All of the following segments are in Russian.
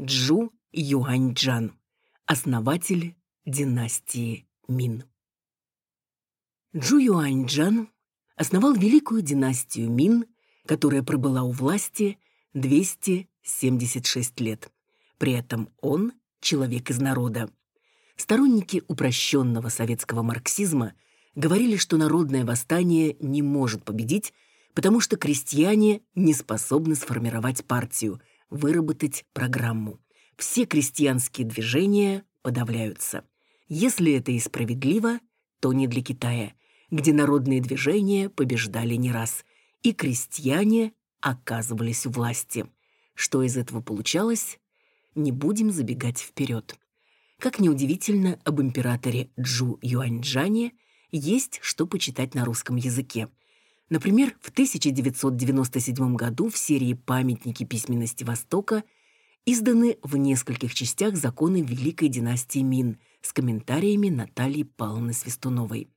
Джу Юаньчжан, основатель династии Мин. Джу Юаньчжан основал великую династию Мин, которая пробыла у власти 276 лет. При этом он – человек из народа. Сторонники упрощенного советского марксизма говорили, что народное восстание не может победить, потому что крестьяне не способны сформировать партию, выработать программу. Все крестьянские движения подавляются. Если это и справедливо, то не для Китая, где народные движения побеждали не раз, и крестьяне оказывались у власти. Что из этого получалось? Не будем забегать вперед. Как неудивительно, об императоре Джу Юаньчжане есть что почитать на русском языке. Например, в 1997 году в серии «Памятники письменности Востока» изданы в нескольких частях законы Великой династии Мин с комментариями Натальи Павловны Свистуновой.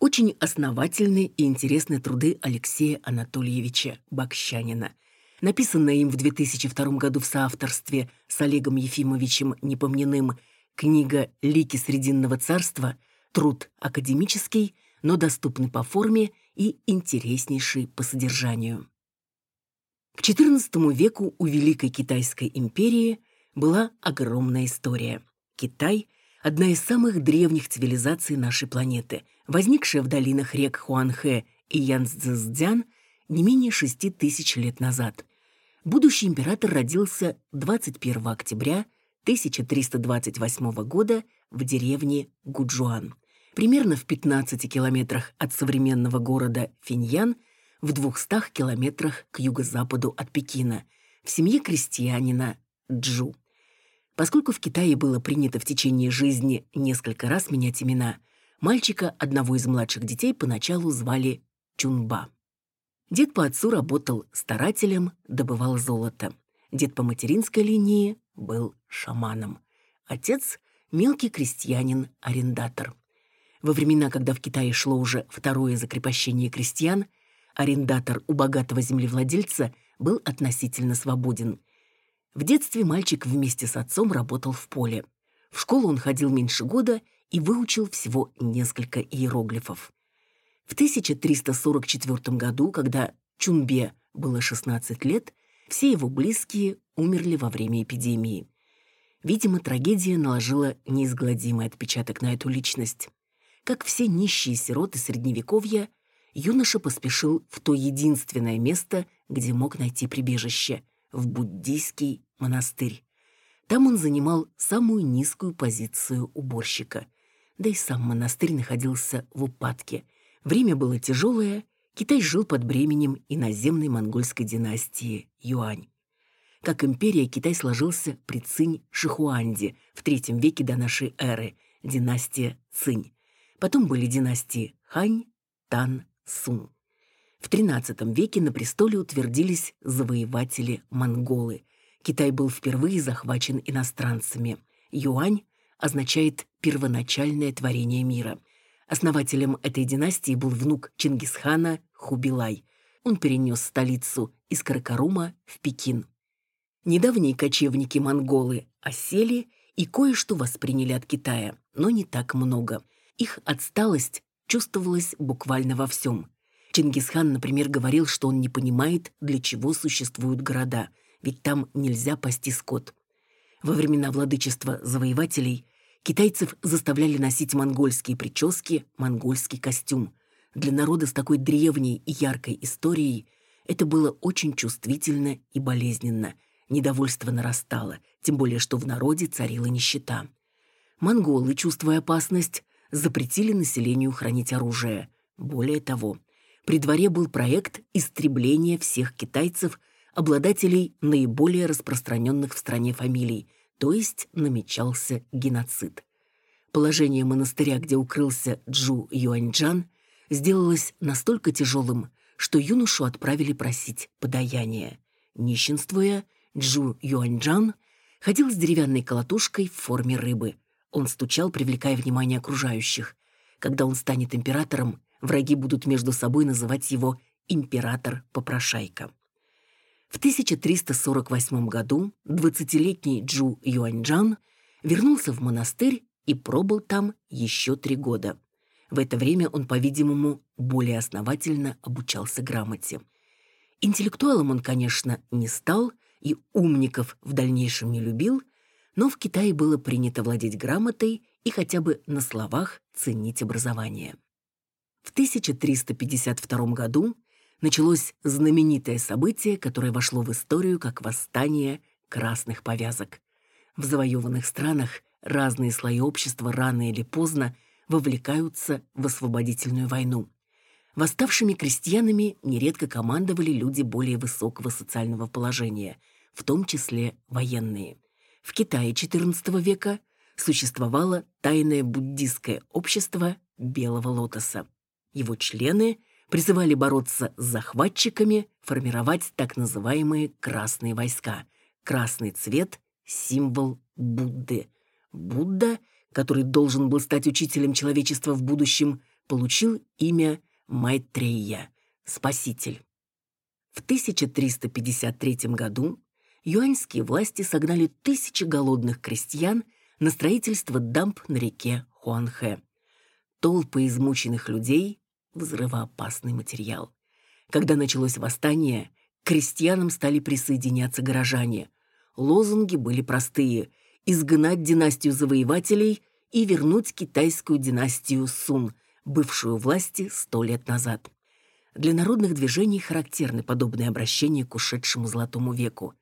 Очень основательны и интересны труды Алексея Анатольевича Бакщанина. Написанная им в 2002 году в соавторстве с Олегом Ефимовичем Непомняным книга «Лики Срединного царства» труд академический, но доступный по форме и интереснейший по содержанию. К XIV веку у Великой Китайской империи была огромная история. Китай – одна из самых древних цивилизаций нашей планеты, возникшая в долинах рек Хуанхэ и Янцзэцзян не менее шести тысяч лет назад. Будущий император родился 21 октября – 1328 года в деревне Гуджуан, примерно в 15 километрах от современного города Финьян, в 200 километрах к юго-западу от Пекина, в семье крестьянина Джу. Поскольку в Китае было принято в течение жизни несколько раз менять имена, мальчика одного из младших детей поначалу звали Чунба. Дед по отцу работал старателем, добывал золото. Дед по материнской линии был шаманом. Отец — мелкий крестьянин-арендатор. Во времена, когда в Китае шло уже второе закрепощение крестьян, арендатор у богатого землевладельца был относительно свободен. В детстве мальчик вместе с отцом работал в поле. В школу он ходил меньше года и выучил всего несколько иероглифов. В 1344 году, когда Чунбе было 16 лет, все его близкие умерли во время эпидемии. Видимо, трагедия наложила неизгладимый отпечаток на эту личность. Как все нищие сироты Средневековья, юноша поспешил в то единственное место, где мог найти прибежище – в буддийский монастырь. Там он занимал самую низкую позицию уборщика. Да и сам монастырь находился в упадке. Время было тяжелое, Китай жил под бременем иноземной монгольской династии Юань. Как империя, Китай сложился при Цинь-Шихуанде в третьем веке до нашей эры, династия Цинь. Потом были династии Хань, Тан, Сун. В XIII веке на престоле утвердились завоеватели-монголы. Китай был впервые захвачен иностранцами. Юань означает «первоначальное творение мира». Основателем этой династии был внук Чингисхана Хубилай. Он перенес столицу из Каракарума в Пекин. Недавние кочевники-монголы осели и кое-что восприняли от Китая, но не так много. Их отсталость чувствовалась буквально во всем. Чингисхан, например, говорил, что он не понимает, для чего существуют города, ведь там нельзя пасти скот. Во времена владычества завоевателей китайцев заставляли носить монгольские прически, монгольский костюм. Для народа с такой древней и яркой историей это было очень чувствительно и болезненно. Недовольство нарастало, тем более что в народе царила нищета. Монголы, чувствуя опасность, запретили населению хранить оружие. Более того, при дворе был проект истребления всех китайцев, обладателей наиболее распространенных в стране фамилий, то есть намечался геноцид. Положение монастыря, где укрылся Джу Юаньчжан, сделалось настолько тяжелым, что юношу отправили просить подаяния. Нищенствуя, Джу Юаньчжан ходил с деревянной колотушкой в форме рыбы. Он стучал, привлекая внимание окружающих. Когда он станет императором, враги будут между собой называть его «император-попрошайка». В 1348 году 20-летний Джу Юаньджан вернулся в монастырь и пробыл там еще три года. В это время он, по-видимому, более основательно обучался грамоте. Интеллектуалом он, конечно, не стал и умников в дальнейшем не любил, но в Китае было принято владеть грамотой и хотя бы на словах ценить образование. В 1352 году началось знаменитое событие, которое вошло в историю как восстание красных повязок. В завоеванных странах разные слои общества рано или поздно вовлекаются в освободительную войну. Восставшими крестьянами нередко командовали люди более высокого социального положения, в том числе военные. В Китае XIV века существовало тайное буддистское общество Белого Лотоса. Его члены призывали бороться с захватчиками, формировать так называемые «красные войска». Красный цвет – символ Будды. Будда, который должен был стать учителем человечества в будущем, получил имя Майтрея – Спаситель. В 1353 году юаньские власти согнали тысячи голодных крестьян на строительство дамб на реке Хуанхэ. Толпы измученных людей взрывоопасный материал. Когда началось восстание, к крестьянам стали присоединяться горожане. Лозунги были простые – изгнать династию завоевателей и вернуть китайскую династию Сун, бывшую власти сто лет назад. Для народных движений характерны подобные обращения к ушедшему золотому веку.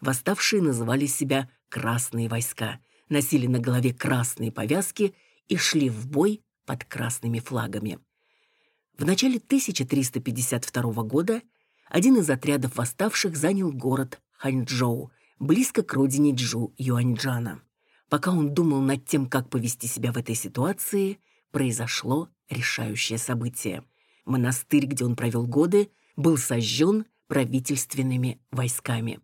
Восставшие называли себя «красные войска», носили на голове красные повязки и шли в бой под красными флагами. В начале 1352 года один из отрядов восставших занял город Ханчжоу, близко к родине Джу Юаньчжана. Пока он думал над тем, как повести себя в этой ситуации, произошло решающее событие. Монастырь, где он провел годы, был сожжен правительственными войсками.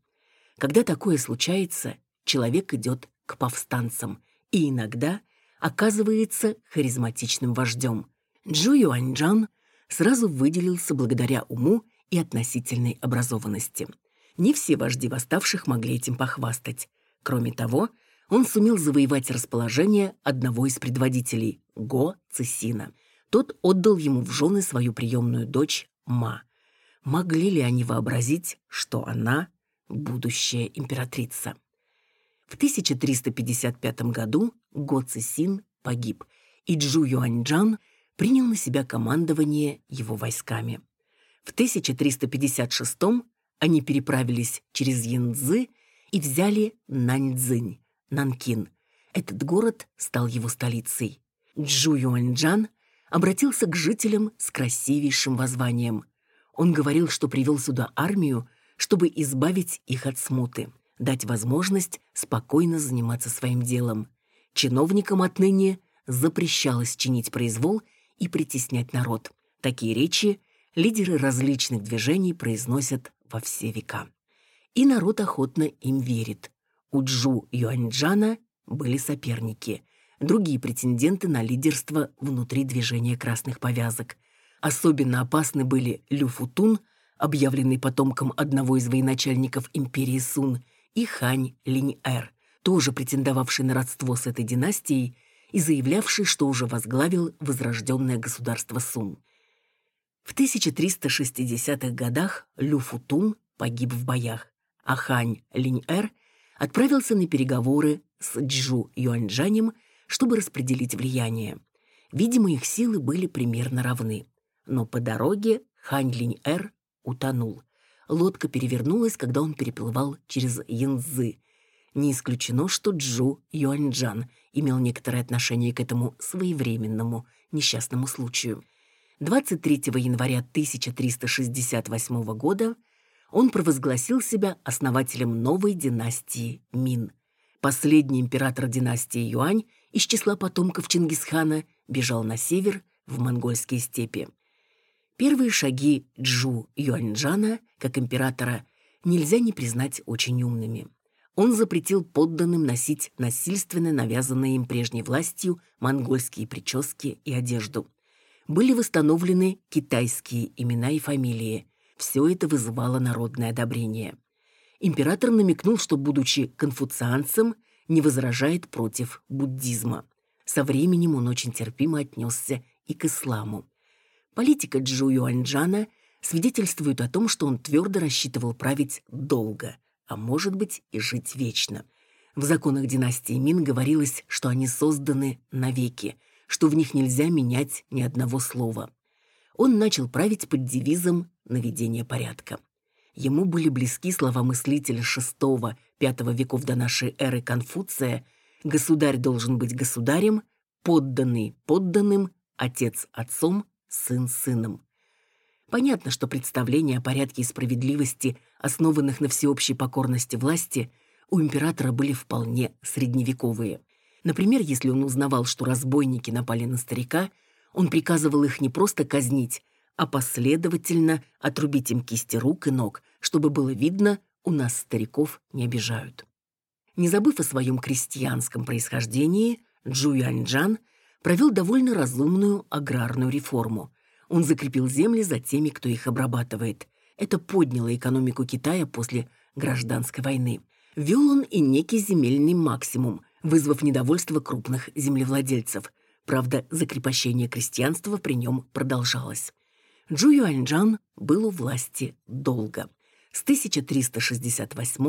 Когда такое случается, человек идет к повстанцам и иногда оказывается харизматичным вождем. Джу Юаньчжан сразу выделился благодаря уму и относительной образованности. Не все вожди восставших могли этим похвастать. Кроме того, он сумел завоевать расположение одного из предводителей – Го Цисина. Тот отдал ему в жены свою приемную дочь Ма. Могли ли они вообразить, что она – будущая императрица? В 1355 году Го Цисин погиб, и Джу Юаньчжан – принял на себя командование его войсками. В 1356 они переправились через Янцзы и взяли Наньцзинь, Нанкин. Этот город стал его столицей. Джу Юаньчжан обратился к жителям с красивейшим воззванием. Он говорил, что привел сюда армию, чтобы избавить их от смуты, дать возможность спокойно заниматься своим делом. Чиновникам отныне запрещалось чинить произвол и притеснять народ. Такие речи лидеры различных движений произносят во все века. И народ охотно им верит. У Джу Юаньчжана были соперники, другие претенденты на лидерство внутри движения красных повязок. Особенно опасны были Лю Футун, объявленный потомком одного из военачальников империи Сун, и Хань Линь-Эр, тоже претендовавший на родство с этой династией и заявлявший, что уже возглавил возрожденное государство Сун. В 1360-х годах Лю Футун погиб в боях, а Хань Линь-Эр отправился на переговоры с Джу Юаньчжанем, чтобы распределить влияние. Видимо, их силы были примерно равны. Но по дороге Хань Линь-Эр утонул. Лодка перевернулась, когда он переплывал через Янцзы, не исключено, что Джу Юаньчжан имел некоторое отношение к этому своевременному несчастному случаю. 23 января 1368 года он провозгласил себя основателем новой династии Мин. Последний император династии Юань из числа потомков Чингисхана бежал на север в монгольские степи. Первые шаги Джу Юаньчжана, как императора, нельзя не признать очень умными он запретил подданным носить насильственно навязанные им прежней властью монгольские прически и одежду. Были восстановлены китайские имена и фамилии. Все это вызывало народное одобрение. император намекнул, что, будучи конфуцианцем, не возражает против буддизма. Со временем он очень терпимо отнесся и к исламу. Политика Джу Юаньджана свидетельствует о том, что он твердо рассчитывал править долго, а может быть и жить вечно. В законах династии Мин говорилось, что они созданы навеки, что в них нельзя менять ни одного слова. Он начал править под девизом «наведение порядка». Ему были близки слова мыслителя VI-V веков до нашей эры Конфуция «Государь должен быть государем, подданный подданным, отец отцом, сын сыном». Понятно, что представления о порядке и справедливости, основанных на всеобщей покорности власти, у императора были вполне средневековые. Например, если он узнавал, что разбойники напали на старика, он приказывал их не просто казнить, а последовательно отрубить им кисти рук и ног, чтобы было видно, у нас стариков не обижают. Не забыв о своем крестьянском происхождении, Джу Юаньджан провел довольно разумную аграрную реформу. Он закрепил земли за теми, кто их обрабатывает. Это подняло экономику Китая после гражданской войны. Вел он и некий земельный максимум, вызвав недовольство крупных землевладельцев. Правда, закрепощение крестьянства при нем продолжалось. Джу Юаньджан был у власти долго, с 1368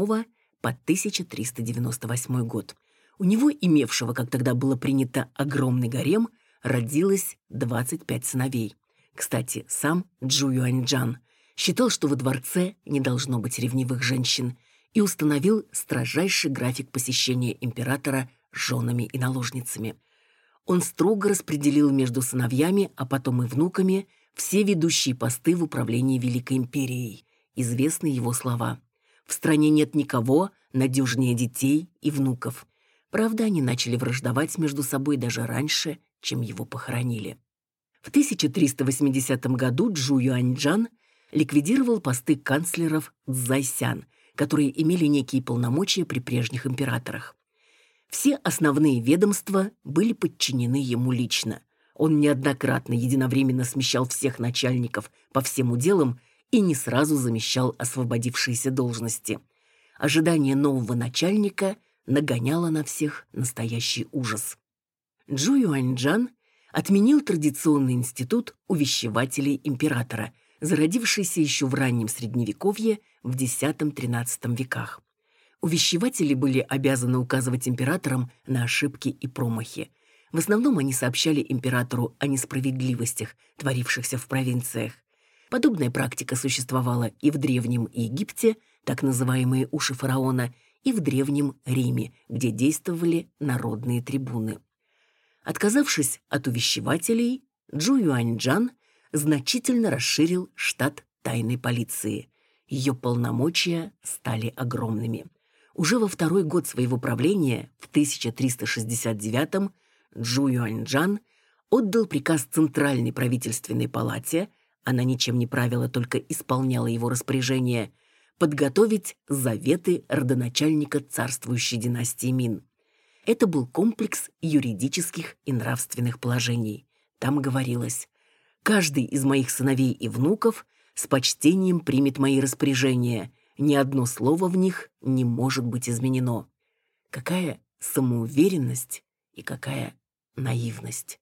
по 1398 год. У него, имевшего, как тогда было принято, огромный гарем, родилось 25 сыновей. Кстати, сам Джу Юаньджан считал, что во дворце не должно быть ревнивых женщин, и установил строжайший график посещения императора женами и наложницами. Он строго распределил между сыновьями, а потом и внуками все ведущие посты в управлении Великой Империей. Известны его слова. В стране нет никого надежнее детей и внуков. Правда, они начали враждовать между собой даже раньше, чем его похоронили. В 1380 году Джу Юаньджан ликвидировал посты канцлеров Цзайсян, которые имели некие полномочия при прежних императорах. Все основные ведомства были подчинены ему лично. Он неоднократно единовременно смещал всех начальников по всем уделам и не сразу замещал освободившиеся должности. Ожидание нового начальника нагоняло на всех настоящий ужас. Джу Юаньджан отменил традиционный институт увещевателей императора, зародившийся еще в раннем Средневековье в X-XIII веках. Увещеватели были обязаны указывать императорам на ошибки и промахи. В основном они сообщали императору о несправедливостях, творившихся в провинциях. Подобная практика существовала и в Древнем Египте, так называемые уши фараона, и в Древнем Риме, где действовали народные трибуны. Отказавшись от увещевателей, Джу Юаньджан значительно расширил штат тайной полиции. Ее полномочия стали огромными. Уже во второй год своего правления, в 1369 Джу Юаньджан отдал приказ Центральной правительственной палате, она ничем не правила, только исполняла его распоряжение, подготовить заветы родоначальника царствующей династии Мин. Это был комплекс юридических и нравственных положений. Там говорилось, «Каждый из моих сыновей и внуков с почтением примет мои распоряжения, ни одно слово в них не может быть изменено». Какая самоуверенность и какая наивность.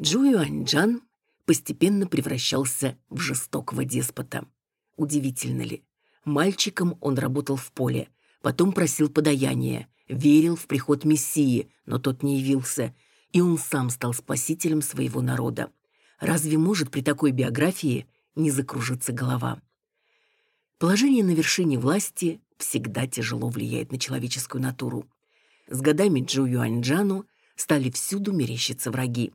Джу Юаньджан постепенно превращался в жестокого деспота. Удивительно ли? Мальчиком он работал в поле, потом просил подаяния, верил в приход Мессии, но тот не явился, и он сам стал спасителем своего народа. Разве может при такой биографии не закружиться голова? Положение на вершине власти всегда тяжело влияет на человеческую натуру. С годами Джу Юаньджану стали всюду мерещиться враги.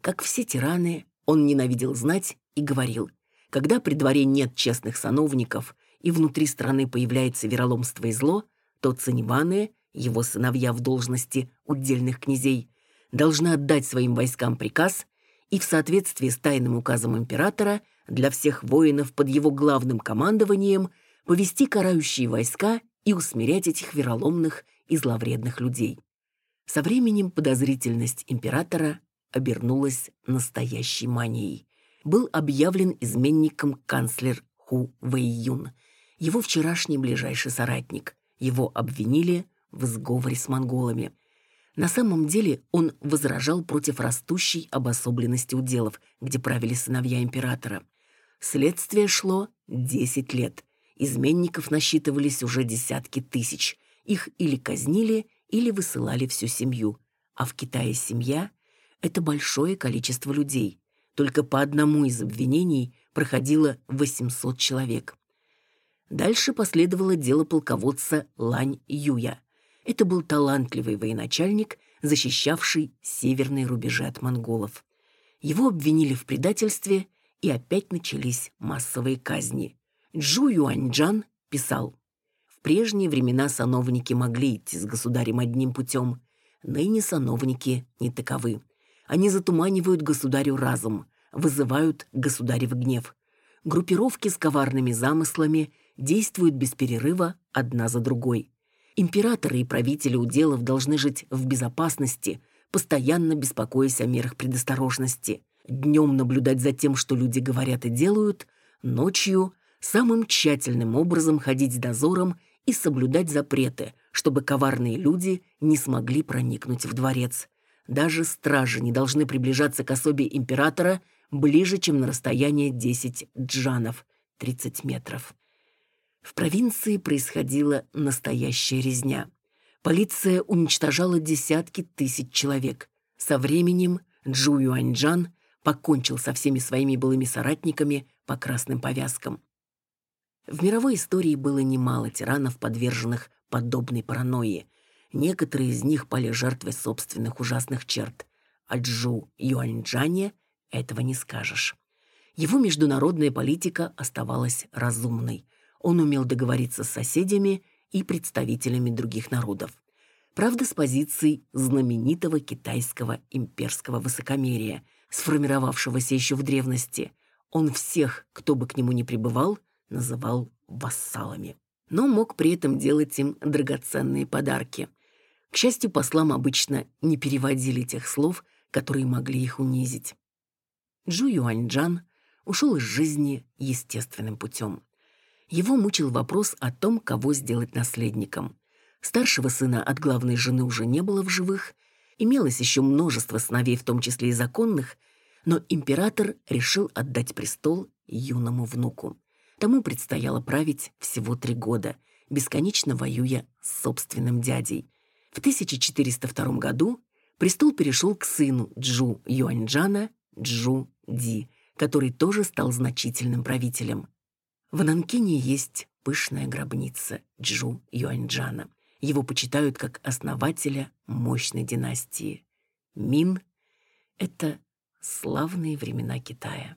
Как все тираны, он ненавидел знать и говорил, когда при дворе нет честных сановников и внутри страны появляется вероломство и зло, то Циневаны, его сыновья в должности удельных князей, должны отдать своим войскам приказ и в соответствии с тайным указом императора для всех воинов под его главным командованием повести карающие войска и усмирять этих вероломных и зловредных людей. Со временем подозрительность императора обернулась настоящей манией. Был объявлен изменником канцлер Ху Вэйюн. его вчерашний ближайший соратник. Его обвинили в сговоре с монголами. На самом деле он возражал против растущей обособленности уделов, где правили сыновья императора. Следствие шло 10 лет. Изменников насчитывались уже десятки тысяч. Их или казнили, или высылали всю семью. А в Китае семья – это большое количество людей. Только по одному из обвинений проходило 800 человек. Дальше последовало дело полководца Лань Юя. Это был талантливый военачальник, защищавший северные рубежи от монголов. Его обвинили в предательстве, и опять начались массовые казни. Джу Юаньджан писал, «В прежние времена сановники могли идти с государем одним путем, ныне сановники не таковы. Они затуманивают государю разум, вызывают государев гнев. Группировки с коварными замыслами действуют без перерыва одна за другой. Императоры и правители уделов должны жить в безопасности, постоянно беспокоясь о мерах предосторожности. Днем наблюдать за тем, что люди говорят и делают, ночью самым тщательным образом ходить дозором и соблюдать запреты, чтобы коварные люди не смогли проникнуть в дворец. Даже стражи не должны приближаться к особе императора ближе, чем на расстояние 10 джанов, 30 метров. В провинции происходила настоящая резня. Полиция уничтожала десятки тысяч человек. Со временем Джу Юаньджан покончил со всеми своими былыми соратниками по красным повязкам. В мировой истории было немало тиранов, подверженных подобной паранойи. Некоторые из них пали жертвой собственных ужасных черт. А Джу Юаньджане этого не скажешь. Его международная политика оставалась разумной – он умел договориться с соседями и представителями других народов. Правда, с позицией знаменитого китайского имперского высокомерия, сформировавшегося еще в древности. Он всех, кто бы к нему ни пребывал, называл вассалами. Но мог при этом делать им драгоценные подарки. К счастью, послам обычно не переводили тех слов, которые могли их унизить. Джу Юаньджан ушел из жизни естественным путем. Его мучил вопрос о том, кого сделать наследником. Старшего сына от главной жены уже не было в живых, имелось еще множество сыновей, в том числе и законных, но император решил отдать престол юному внуку. Тому предстояло править всего три года, бесконечно воюя с собственным дядей. В 1402 году престол перешел к сыну Джу Юаньджана, Джу Ди, который тоже стал значительным правителем. В Нанкине есть пышная гробница Джу Юаньджана. Его почитают как основателя мощной династии. Мин — это славные времена Китая.